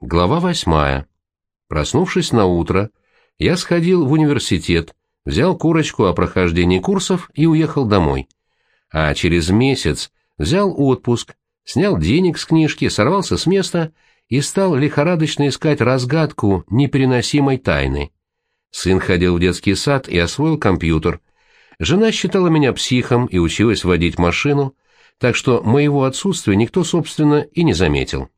Глава восьмая. Проснувшись на утро, я сходил в университет, взял курочку о прохождении курсов и уехал домой. А через месяц взял отпуск, снял денег с книжки, сорвался с места и стал лихорадочно искать разгадку непереносимой тайны. Сын ходил в детский сад и освоил компьютер. Жена считала меня психом и училась водить машину, так что моего отсутствия никто, собственно, и не заметил.